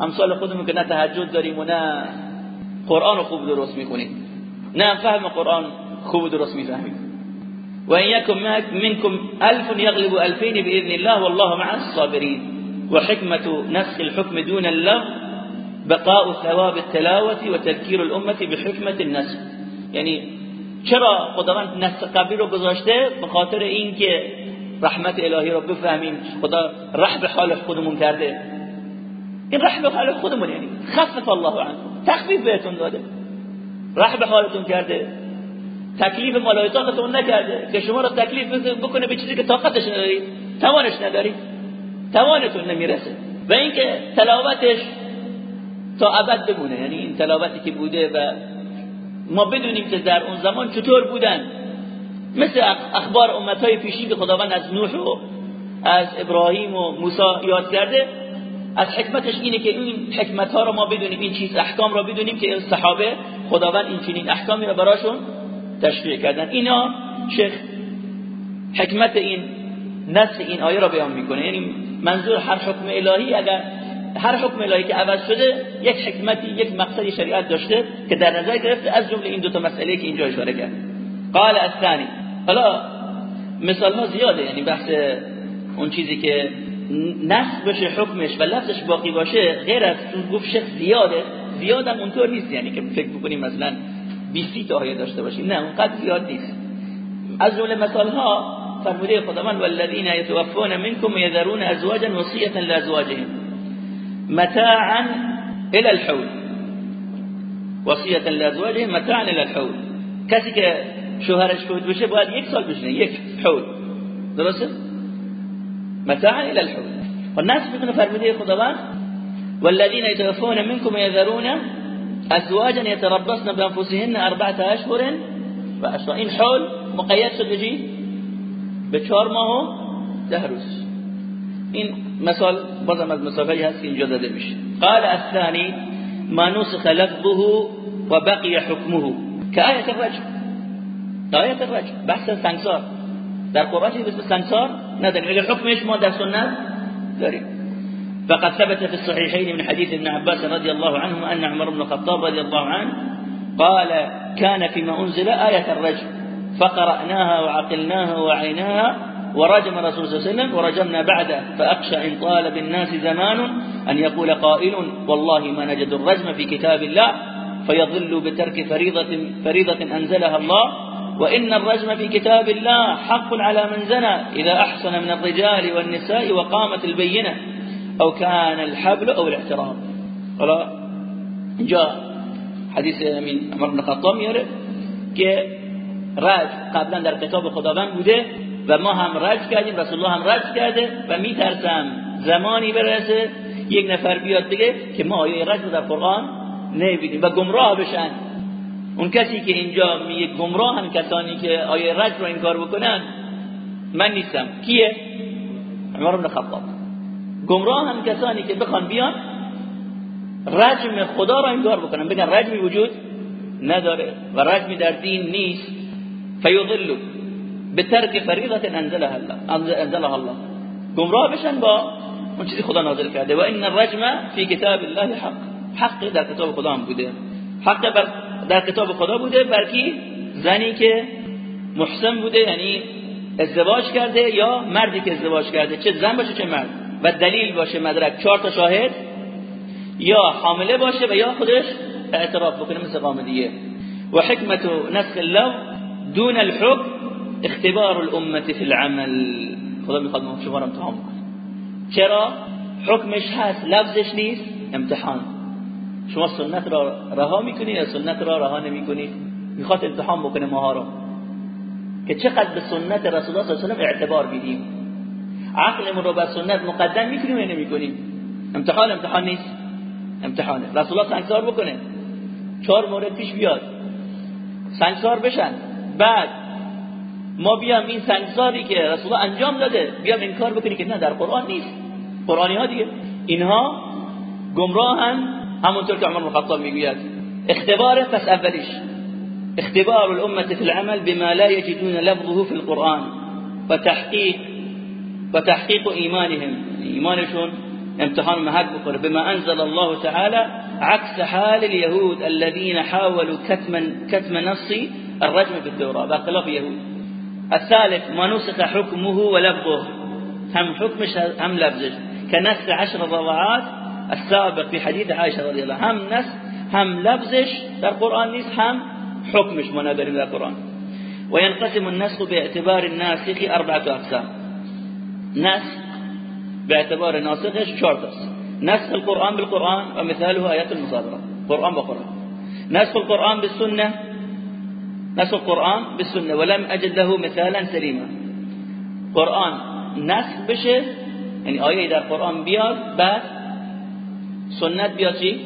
امثال خودمون که نه تهجد داریم و نه قرآن خوب درست می‌کنیم نه فهم قرآن خوب درست می‌فهمید و ان یکم منکم الف یغلب الفین باذن الله والله مع الصابرین. و نسخ الحكم دون اللغو بقاء ثواب التلاوة و تذکیر الامه بحکمت النسخ. یعنی چرا خداوند نسخ قبلی رو گذاشته؟ به خاطر اینکه رحمت الهی رو بفهمیم. خدا رحم حال خودمون کرده. این رحم حال خودمون یعنی خفف الله عنه. تخفیف بهتون داده. رحم حالتون کرده. تکلیف مالای نکرده. که شما را تکلیف بکنه به چیزی که طاقتش ندارید توانش ندارید توانتون نمی‌رسه. و اینکه تلاوتش تا ابد بمونه. یعنی این تلاوتی که بوده و ما بدونیم که در اون زمان چطور بودن. مثل اخبار امتهای پیشین که خداوند از نوح و از ابراهیم و موسی یاد کرده از حکمتش اینه که این حکمت ها رو ما بدونیم این چیز احکام رو بدونیم که صحابه خداوند این چنین احکامی رو براشون تشریع کردن. اینا شیخ حکمت این نص این آیه را بیان می‌کنه. یعنی منظور هر حکم الهی اگر هر حکم الهی که عوض شده یک حکمتی یک مقصدی شریعت داشته که در نظر گرفته از جمله این دو تا مسئله که اینجا اشاره کرد. قال الثاني حالا مثال ها زیاده یعنی بحث اون چیزی که نص بشه حکمش و لفظش باقی باشه غیر از گفت شخص زیاده زیادم اونطور نیست. یعنی که فکر بکنیم مثلا 20 تا آیه داشته باشیم. نه اونقدر زیاد نیست. از جمله مثال ها فرموده خداوند والذین یتوفون منکم یذرون ازواجا وصیه لازواجهم. متاعا إلى الحول. وصیه لأزواجهم متاعا إلى الحول. کسی که شوهرش فوت بشه باید یک سال بشنه یک حول. درسته متاعا إلى الحول. والناس میکنه فرموده خداوند والذين يتوفون منكم يذرون ازواجا يتربصن بأنفسهن أربعة أشهر و اشهر این حول شد بجی به و ده روز این مثال بازم از مسافری هست که اینجا داده میشه. قال الثاني ما نسخ لفظه و بقي حكمه كآية الرجل آية الرجل بحث سنگسار. در قرآن چیزی مثل سنگسار نداریم. اگر حکمش ما در سنت داریم. فقد ثبت في الصحيحين من حديث ابن عباس رضي الله عنه أن عمر بن الخطاب رضي الله عنه قال كان فيما أنزل آية الرجم فقرأناها وعقلناها وعيناها ورجم رسول صلى الله عليه وسلم ورجمنا بعده فأخشى إن طال بالناس زمان أن يقول قائل والله ما نجد الرجم في كتاب الله فيضل بترك فريضة, فريضة أنزلها الله وإن الرجم في كتاب الله حق على من زنى إذا أحسن من الرجال والنساء وقامت البينة أو كان الحبل أو الاحترام. حالا اینجا حدیث امین عمر بن خطاب میاره که رج قبلا در کتاب خداوند بوده و ما هم رج کردیم رسول الله هم رج کرده و میترسم زمانی برسه یک نفر بیاد بگه که ما آیه رو در قرآن نمی‌بینیم و گمراه بشن. اون کسی که اینجا میگه گمراه هم کسانی که آیه رج رو انکار بکنن من نیستم. کیه؟ عمر بن خطاب. گمراه هم کسانی که بخوان بیان رجم خدا را انکار بکنن. بگن رجمی وجود نداره و رجمی در دین نیست. فیضلو. به ترک فریضت انزلها الله. انزلها الله. گمراه بشن با اون چیزی خدا نازل کرده. و این الرجم فی کتاب الله حق. حق در کتاب خدا هم بوده. حق در کتاب خدا بوده برکی زنی که محسن بوده یعنی ازدواج کرده یا مردی که ازدواج کرده. چه زن باشه چه مرد. و دلیل باشه مدرک. چهار تا شاهد. یا حامله باشه و یا خودش اعتراف بکنه مثل قامدیه. و حکمت نسخ الله دون الحكم اختبار الامه فی العمل. خدا می‌خواد ما شما رو امتحان چرا؟ حکمش هست لفظش نیست امتحان. شما سنت را رها می‌کنید یا سنت را رها نمی‌کنید می‌خواد امتحان بکنه ماها رو. که چقدر به سنت رسول الله صلی الله علیه و اعتبار میدیم. عقلمون رو بر سنت مقدم می‌کنیم یا نمی‌کنیم؟ امتحان امتحان نیست. امتحانه. رسول الله سنگسار بکنه. چهار مورد پیش بیاد. سنگسار بشن. بعد ما بیام این سنگساری که رسول الله انجام داده بیام انکار بکنی که نه در قرآن نیست. قرآنی ها دیگه. اینها گمراهن. همونطور که عمر بن خطاب می‌گوید اختبار پس اولیش. اختبار الامه في العمل بما لا يجدون لفظه في القرآن وتحقيق وتحقيق ايمانهم ايمانشون امتحان محك بکنه بما انزل الله تعالى عكس حال اليهود الذين حاولوا كتم كتم نص الرجم في التوراة باختلاف اليهود الثالث ما نسخ حكمه ولفظه. هم حكمش هم لفظه كنسخ عشر ضوعات السابق في حديث عائشة رضي الله هم نسخ هم لفظش. در قرآن نیست هم حكمش ما نداریم در قرآن. وينقسم النسخ باعتبار الناسخ أربعة أقسام. نسخ باعتبار ناسخش چهار نسخ القرآن بالقرآن ومثاله آيات المصادرة. قرآن بقرآن. نسخ القرآن بالسنة نسخ القرآن بالسنة ولم أجد له مثالا سليما. قرآن نسخ بشه یعنی آیه در قرآن بیاد بعد سنت بیاد چی؟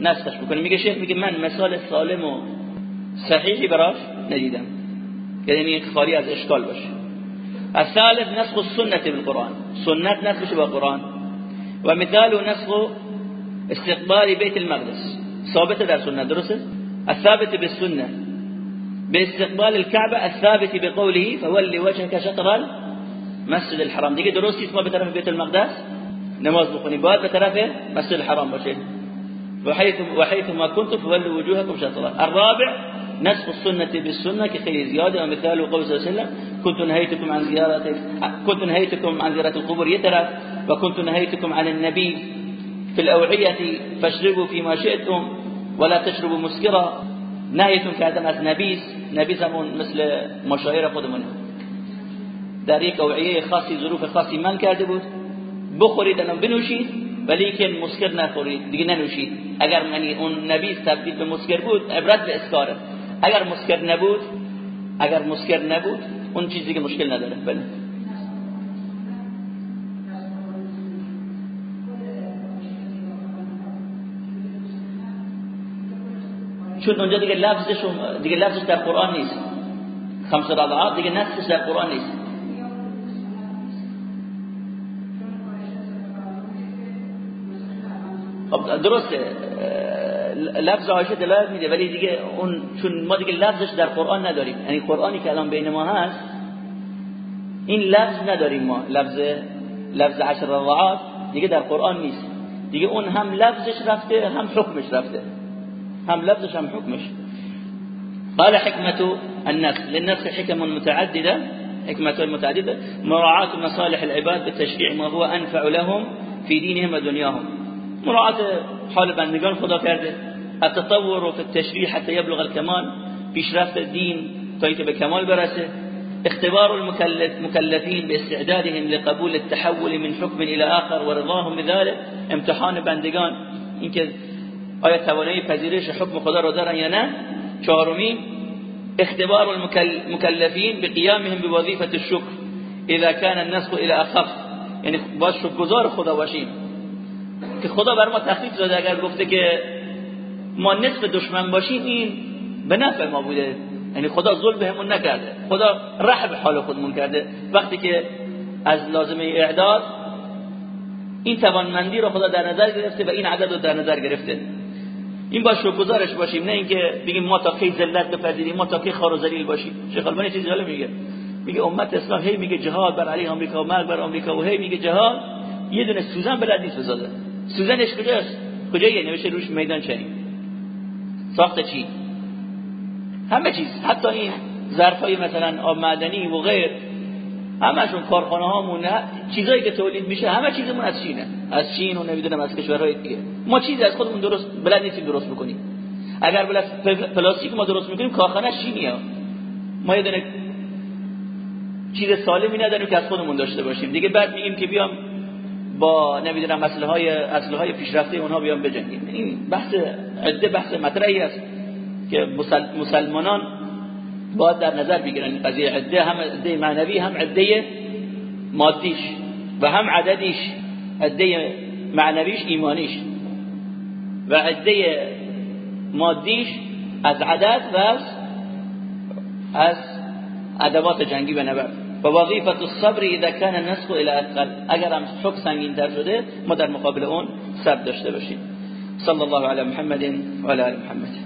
نسخش بکنه میگه شیخ میگه من مثال سالم و صحیحی براش ندیدم. یعنی خالی از اشکال باشه. الثالث نسخ السنة بالقرآن. سنة نسخ بالقرآن ومثال نسخ استقبال بيت المقدس. ثابت در سنة درسته؟ الثابت بالسنة باستقبال الكعبة الثابت بقوله فولي وجهك شطر المسجد الحرام. دیگه درستی ما به بیت المقدس نماز بخونیم. باید به مسجد الحرام باشه وحيث وحيث ما كنتم فولوا وجوهكم شطرا. الرابع نسخ السنة بالسنة كخير زيادة ومثال قول صلى الله عليه وسلم كنت نهيتكم عن زيارة كنت نهيتكم عن زيارة القبور. يترى وكنت نهيتكم عن النبي في الأوعية فاشربوا فيما شئتم ولا تشربوا مسكرا. نهيتم كادم از نبيس نبیسمون مثل مشاهير خودمونه. در یک اوعیه خاصی ظروف خاصی من کرده بود. بخورید الان بنوشید ولی که مسکر نخورید. دیگه ننوشید. اگر منی اون نبی تبدیل به مسکر بود عبرت به اسکاره. اگر مسکر نبود اگر مسکر نبود اون چیزی که مشکل نداره. بله. چون اونجا دیگه لفظش دیگه لفظش در قرآن نیست. خمس رضعات دیگه نصفش در قرآن نیست. خب درسته. لفظ عایشه دلالت میده ولی دیگه اون چون ما دیگه لفظش در قرآن نداریم. یعنی قرآنی که الان بین ما هست این لفظ نداریم ما. لفظ لفظ عشر رضعات دیگه در قرآن نیست. دیگه اون هم لفظش رفته هم حکمش رفته. هم لفظش هم حکمش قال حكمة النسخ للنسخ حكم متعددة. حكمة متعددة. مراعاة مصالح العباد بالتشريع ما هو أنفع لهم في دينهم ودنياهم. مراعاة حال بندگان خدا کرده. التطور في التشريع حتى يبلغ الكمال. دین تا به کمال برسه. اختبار المكلف مكلفين باستعدادهم لقبول التحول من حكم إلى آخر ورضاهم بذلك. امتحان بندگان. اینکه آیا توانایی پذیرش حکم خدا رو دارن یا نه؟ چهارمی اختبار المكلفين بقيامهم بوظيفة الشكر اذا كان النسخ الى اخف. یعنی باید شکرگزار خدا باشیم. که خدا بر ما تخفیف داده اگر گفته که ما نصف دشمن باشیم این به نفع ما بوده. یعنی خدا ظلم بهمون نکرده. خدا رحم حال خودمون کرده. وقتی که از لازمه اعداد این توانمندی رو خدا در نظر گرفته و این عدد رو در نظر گرفته. این با شکرگزارش باشیم نه اینکه بگیم ما تا کی ذلت بپذیریم ما تا کی خار و ذلیل باشیم. شیخ البانی چیزی جالب میگه؟ میگه امت اسلام هی میگه جهاد بر علی آمریکا و مرگ بر آمریکا و هی میگه جهاد. یه دونه سوزن بلد نیست بزاده سوزنش کجاست؟ کجایه نوشته روش میدان چنین. ساخت چی؟ همه چیز. حتی این ظرفای مثلا آب معدنی و غیر. همشون کارخانه هامون چیزایی که تولید میشه همه چیزمون از چینه. از چین و نمی‌دونم از کشورهای دیگه. ما چیزی از خودمون درست بلد نیستیم درست بکنیم. اگر بلد پلاستیک ما درست می‌کنیم کارخانه چینیه. ما یه دونه چیز سالمی نداریم که از خودمون داشته باشیم. دیگه بعد میگیم که بیام با نمی‌دونم مسئله های اصله های پیشرفته اونها بیام بجنگیم. این بحث عده بحث مطرحی است که مسلمانان باید در نظر بگیرن این قضیه. عده هم عده معنوی هم عده مادیش و هم عددیش. عده معنویش ایمانیش. و عده مادیش از عدد و از ادوات جنگی به نبرد. و وظیفت الصبر اذا كان النسخ الى اثقل اگر هم حکم سنگین تر شده ما در مقابل اون صبر داشته باشیم. صلی الله علی محمد و علی محمد.